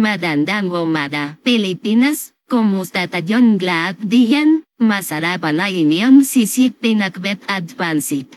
Magandang umaga, Pilipinas. Kumusta tayong lahat diyan? Masarap na inyong sisig pinakbet at pansit.